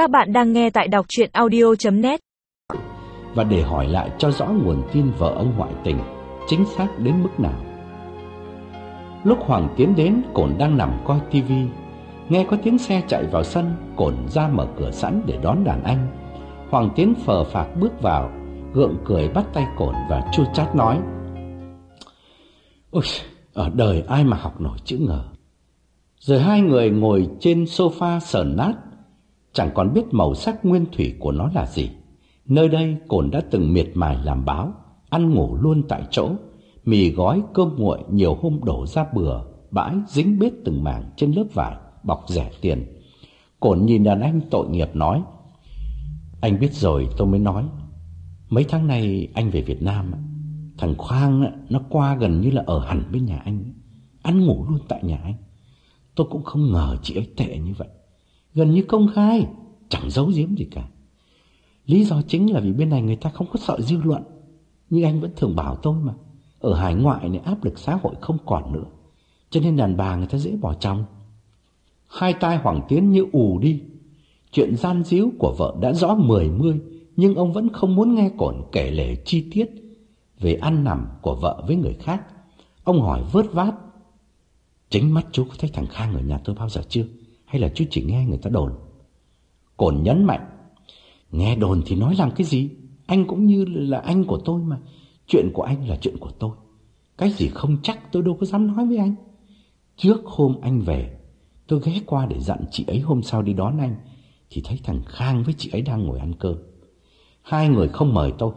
Các bạn đang nghe tại đọc chuyện audio.net Và để hỏi lại cho rõ nguồn tin vợ ông ngoại tình chính xác đến mức nào. Lúc Hoàng tiến đến, Cổn đang nằm coi tivi Nghe có tiếng xe chạy vào sân, Cổn ra mở cửa sẵn để đón đàn anh. Hoàng tiến phờ phạc bước vào, gượng cười bắt tay Cổn và chua chát nói. Ôi, ở đời ai mà học nổi chữ ngờ. Rồi hai người ngồi trên sofa sờn nát, chẳng còn biết màu sắc nguyên thủy của nó là gì. Nơi đây cồn đã từng miệt mài làm báo, ăn ngủ luôn tại chỗ, mì gói cơm nguội nhiều hôm đổ ra bừa, bãi dính bết từng mảng trên lớp vải, bọc rẻ tiền. cồn nhìn đàn anh tội nghiệp nói, anh biết rồi tôi mới nói, mấy tháng nay anh về Việt Nam, thằng Khoang nó qua gần như là ở hẳn bên nhà anh, ăn ngủ luôn tại nhà anh. Tôi cũng không ngờ chị ấy tệ như vậy. Gần như công khai, chẳng giấu giếm gì cả. Lý do chính là vì bên này người ta không có sợ dư luận. Nhưng anh vẫn thường bảo tôi mà. Ở hải ngoại này áp lực xã hội không còn nữa. Cho nên đàn bà người ta dễ bỏ chồng. Hai tai Hoàng Tiến như ù đi. Chuyện gian díu của vợ đã rõ mười mươi, nhưng ông vẫn không muốn nghe cổn kể lể chi tiết về ăn nằm của vợ với người khác. Ông hỏi vớt vát Chính mắt chú có thấy thằng Khang ở nhà tôi bao giờ chưa? Hay là chú chỉ nghe người ta đồn? Cổn nhấn mạnh. Nghe đồn thì nói làm cái gì? Anh cũng như là anh của tôi mà. Chuyện của anh là chuyện của tôi. Cái gì không chắc tôi đâu có dám nói với anh. Trước hôm anh về, tôi ghé qua để dặn chị ấy hôm sau đi đón anh. Thì thấy thằng Khang với chị ấy đang ngồi ăn cơm. Hai người không mời tôi.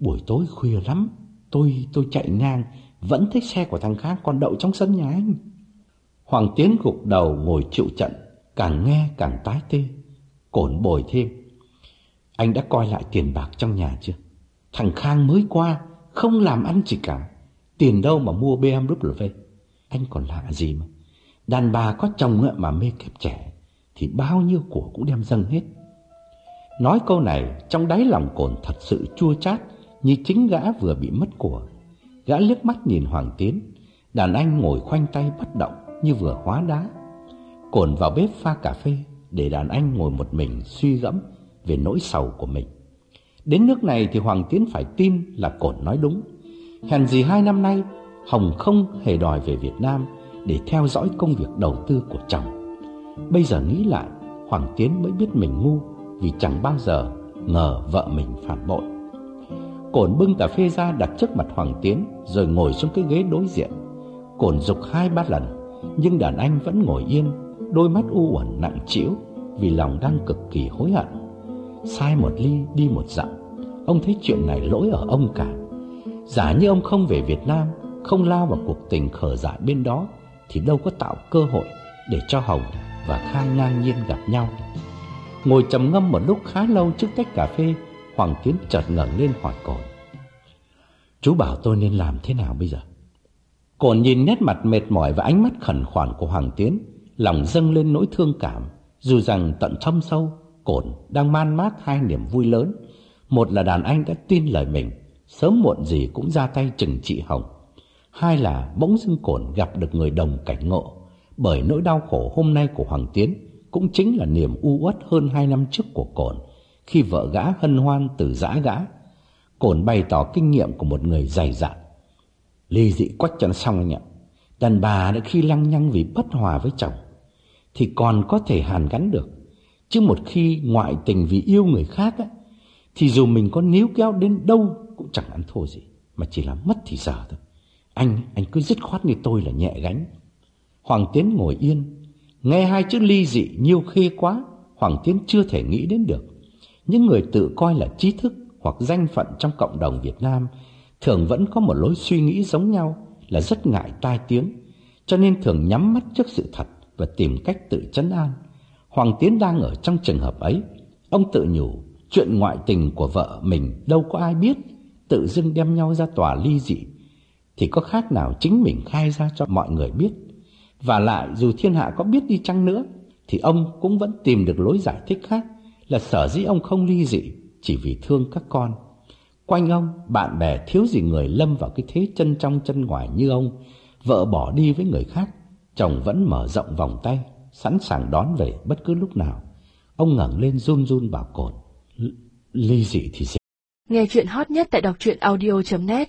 Buổi tối khuya lắm, tôi tôi chạy ngang vẫn thấy xe của thằng Khang còn đậu trong sân nhà anh. Hoàng Tiến gục đầu ngồi chịu trận, càng nghe càng tái tê, cổn bồi thêm. Anh đã coi lại tiền bạc trong nhà chưa? Thằng Khang mới qua, không làm ăn gì cả. Tiền đâu mà mua BMW? Anh còn lạ gì mà. Đàn bà có chồng mà mê kẹp trẻ, thì bao nhiêu của cũng đem dâng hết. Nói câu này, trong đáy lòng cồn thật sự chua chát, như chính gã vừa bị mất của. Gã liếc mắt nhìn Hoàng Tiến, đàn anh ngồi khoanh tay bất động như vừa hóa đá. Cồn vào bếp pha cà phê để đàn anh ngồi một mình suy gẫm về nỗi sầu của mình. Đến nước này thì Hoàng Tiến phải tin là Cồn nói đúng. Hèn gì hai năm nay, Hồng không hề đòi về Việt Nam để theo dõi công việc đầu tư của chồng. Bây giờ nghĩ lại, Hoàng Tiến mới biết mình ngu vì chẳng bao giờ ngờ vợ mình phản bội. Cổn bưng cà phê ra đặt trước mặt Hoàng Tiến rồi ngồi xuống cái ghế đối diện. Cổn dục hai ba lần, nhưng đàn anh vẫn ngồi yên, đôi mắt u uẩn nặng trĩu vì lòng đang cực kỳ hối hận. Sai một ly đi một dặm, ông thấy chuyện này lỗi ở ông cả. Giả như ông không về Việt Nam, không lao vào cuộc tình khở dại bên đó, thì đâu có tạo cơ hội để cho Hồng và Khang ngang nhiên gặp nhau. Ngồi trầm ngâm một lúc khá lâu trước tách cà phê, Hoàng Tiến chợt ngẩng lên hỏi cổ Chú bảo tôi nên làm thế nào bây giờ? Cồn nhìn nét mặt mệt mỏi và ánh mắt khẩn khoản của Hoàng Tiến, lòng dâng lên nỗi thương cảm, dù rằng tận thâm sâu, cồn đang man mát hai niềm vui lớn. Một là đàn anh đã tin lời mình, sớm muộn gì cũng ra tay trừng trị Hồng. Hai là bỗng dưng cồn gặp được người đồng cảnh ngộ, bởi nỗi đau khổ hôm nay của Hoàng Tiến cũng chính là niềm u uất hơn hai năm trước của cồn khi vợ gã hân hoan từ giã gã. Cồn bày tỏ kinh nghiệm của một người dày dặn. Ly dị quách cho nó xong anh ạ. Đàn bà đã khi lăng nhăng vì bất hòa với chồng thì còn có thể hàn gắn được. Chứ một khi ngoại tình vì yêu người khác á, thì dù mình có níu kéo đến đâu cũng chẳng ăn thua gì, mà chỉ là mất thì giờ thôi. Anh, anh cứ dứt khoát như tôi là nhẹ gánh. Hoàng Tiến ngồi yên, nghe hai chữ ly dị nhiều khê quá, Hoàng Tiến chưa thể nghĩ đến được. Những người tự coi là trí thức hoặc danh phận trong cộng đồng Việt Nam thường vẫn có một lối suy nghĩ giống nhau là rất ngại tai tiếng, cho nên thường nhắm mắt trước sự thật và tìm cách tự chấn an. Hoàng Tiến đang ở trong trường hợp ấy. Ông tự nhủ, chuyện ngoại tình của vợ mình đâu có ai biết, tự dưng đem nhau ra tòa ly dị, thì có khác nào chính mình khai ra cho mọi người biết. Và lại dù thiên hạ có biết đi chăng nữa, thì ông cũng vẫn tìm được lối giải thích khác là sở dĩ ông không ly dị chỉ vì thương các con. Quanh ông, bạn bè thiếu gì người lâm vào cái thế chân trong chân ngoài như ông, vợ bỏ đi với người khác, chồng vẫn mở rộng vòng tay, sẵn sàng đón về bất cứ lúc nào. Ông ngẩng lên run run bảo cồn Ly dị thì gì Nghe chuyện hot nhất tại đọc truyện audio.net